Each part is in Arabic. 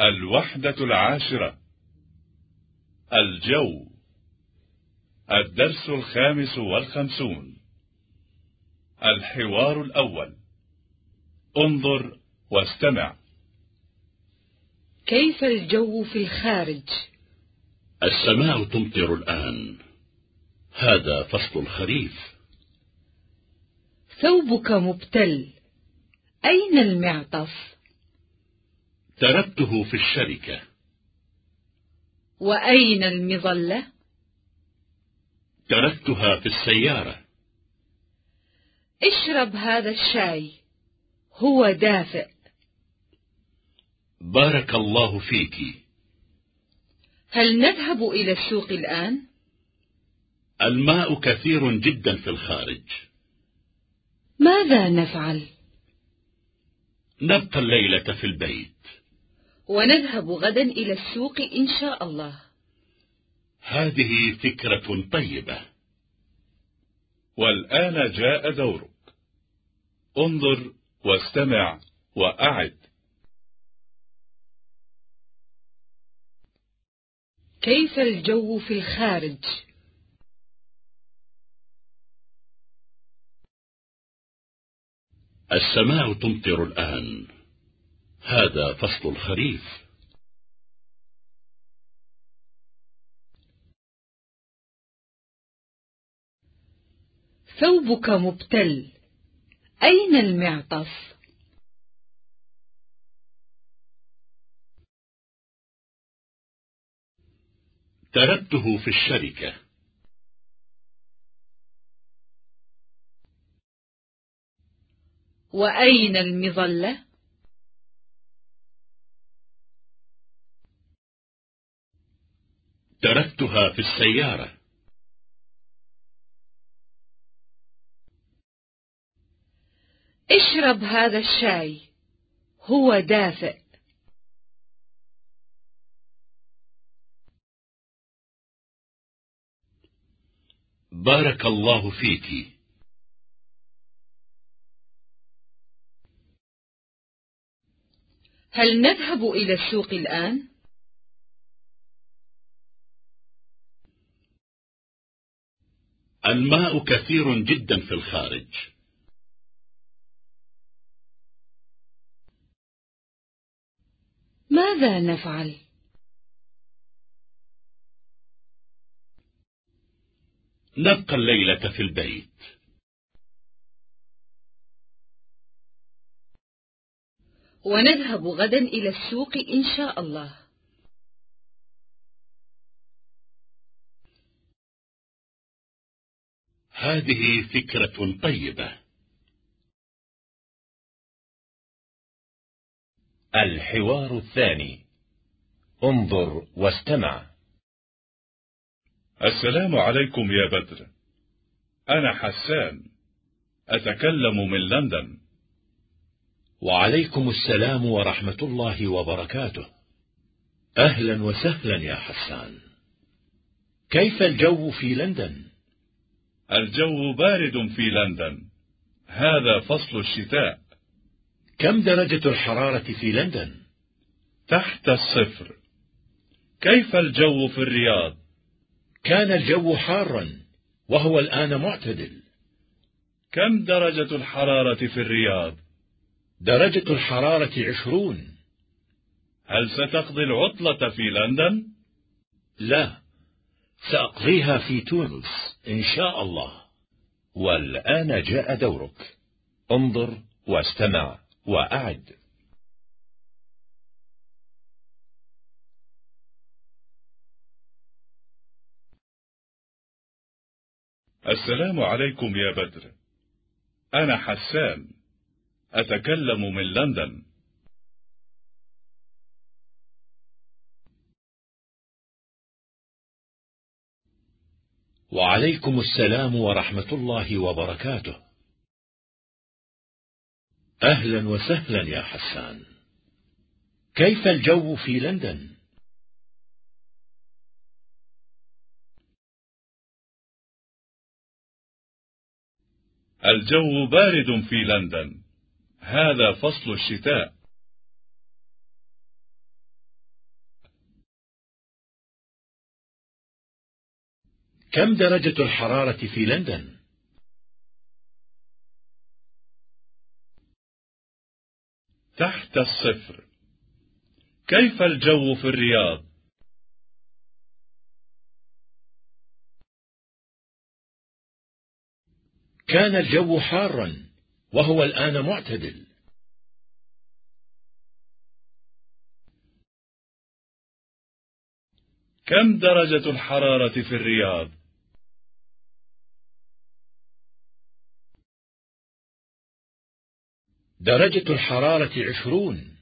الوحدة العاشرة. الجو. الدرس الخامس والخمسون. الحوار الأول. انظر واستمع. كيف الجو في الخارج؟ السماء تمطر الآن. هذا فصل الخريف. ثوبك مبتل. أين المعطف؟ تركته في الشركة. وأين المظلة؟ تركتها في السيارة. اشرب هذا الشاي. هو دافئ. بارك الله فيك. هل نذهب إلى السوق الآن؟ الماء كثير جدا في الخارج. ماذا نفعل؟ نبقى الليلة في البيت. ونذهب غدا إلى السوق إن شاء الله. هذه فكرة طيبة. والآن جاء دورك. انظر واستمع وأعد. كيف الجو في الخارج؟ السماء تمطر الآن. هذا فصل الخريف ثوبك مبتل أين المعطف؟ تركته في الشركة وأين المظلة؟ تركتها في السيارة. اشرب هذا الشاي. هو دافئ. بارك الله فيك. هل نذهب إلى السوق الآن؟ الماء كثير جدا في الخارج. ماذا نفعل؟ نبقى الليلة في البيت. ونذهب غدا إلى السوق إن شاء الله. هذه فكرة طيبة. الحوار الثاني. انظر واستمع. السلام عليكم يا بدر. أنا حسان. أتكلم من لندن. وعليكم السلام ورحمة الله وبركاته. أهلا وسهلا يا حسان. كيف الجو في لندن؟ الجو بارد في لندن هذا فصل الشتاء كم درجة الحرارة في لندن؟ تحت الصفر كيف الجو في الرياض؟ كان الجو حارا وهو الآن معتدل كم درجة الحرارة في الرياض؟ درجة الحرارة عشرون هل ستقضي العطلة في لندن؟ لا سأقضيها في تونس إن شاء الله. والآن جاء دورك. انظر واستمع وأعد. السلام عليكم يا بدر. أنا حسان أتكلم من لندن. وعليكم السلام ورحمة الله وبركاته. أهلا وسهلا يا حسان. كيف الجو في لندن؟ الجو بارد في لندن. هذا فصل الشتاء. كم درجة الحرارة في لندن؟ تحت الصفر كيف الجو في الرياض؟ كان الجو حارا وهو الآن معتدل كم درجة الحرارة في الرياض؟ درجة الحرارة عشرون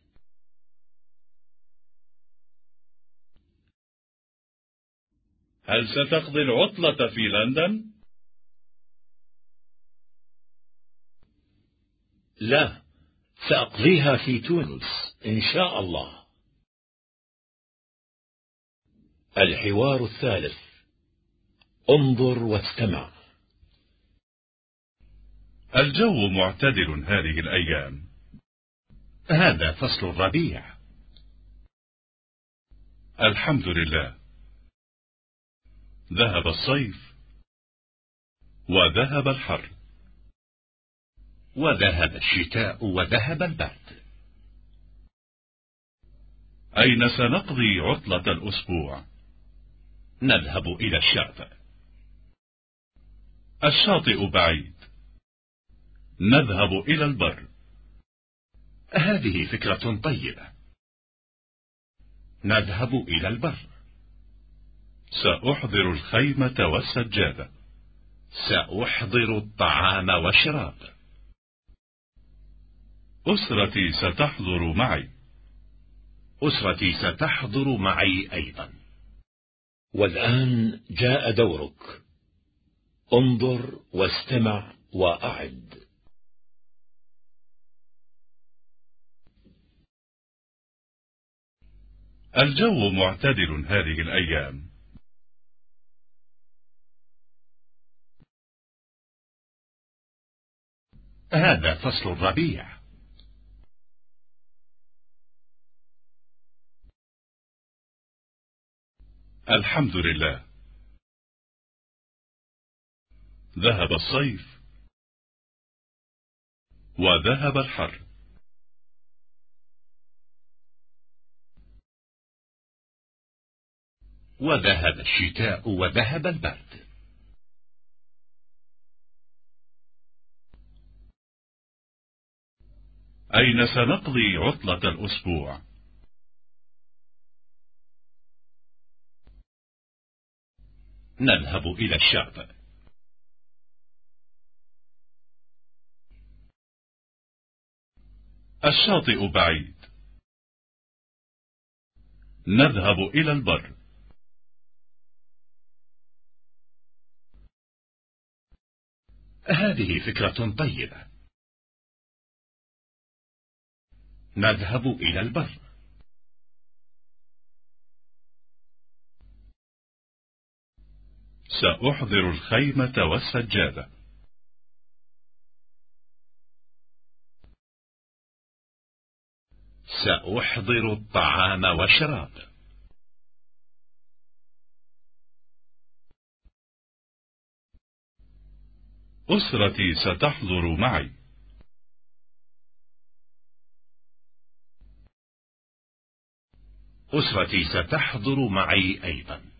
هل ستقضي العطلة في لندن؟ لا سأقضيها في تونس إن شاء الله الحوار الثالث. انظر واستمع. الجو معتدل هذه الأيام. هذا فصل الربيع. الحمد لله. ذهب الصيف. وذهب الحر. وذهب الشتاء وذهب البرد. أين سنقضي عطلة الأسبوع؟ نذهب إلى الشاطئ. الشاطئ بعيد. نذهب إلى البر. هذه فكرة طيبة. نذهب إلى البر. سأحضر الخيمة والسجادة. سأحضر الطعام والشراب. أسرتي ستحضر معي. أسرتي ستحضر معي أيضا. والآن جاء دورك. انظر واستمع وأعد. الجو معتدل هذه الأيام. هذا فصل الربيع. الحمد لله. ذهب الصيف وذهب الحر. وذهب الشتاء وذهب البرد. أين سنقضي عطلة الأسبوع؟ نذهب إلى الشاطئ الشاطئ بعيد. نذهب إلى البر. هذه فكرة طيبة. نذهب إلى البر. سأحضر الخيمة والسجادة. سأحضر الطعام والشراب. أسرتي ستحضر معي. أسرتي ستحضر معي أيضا.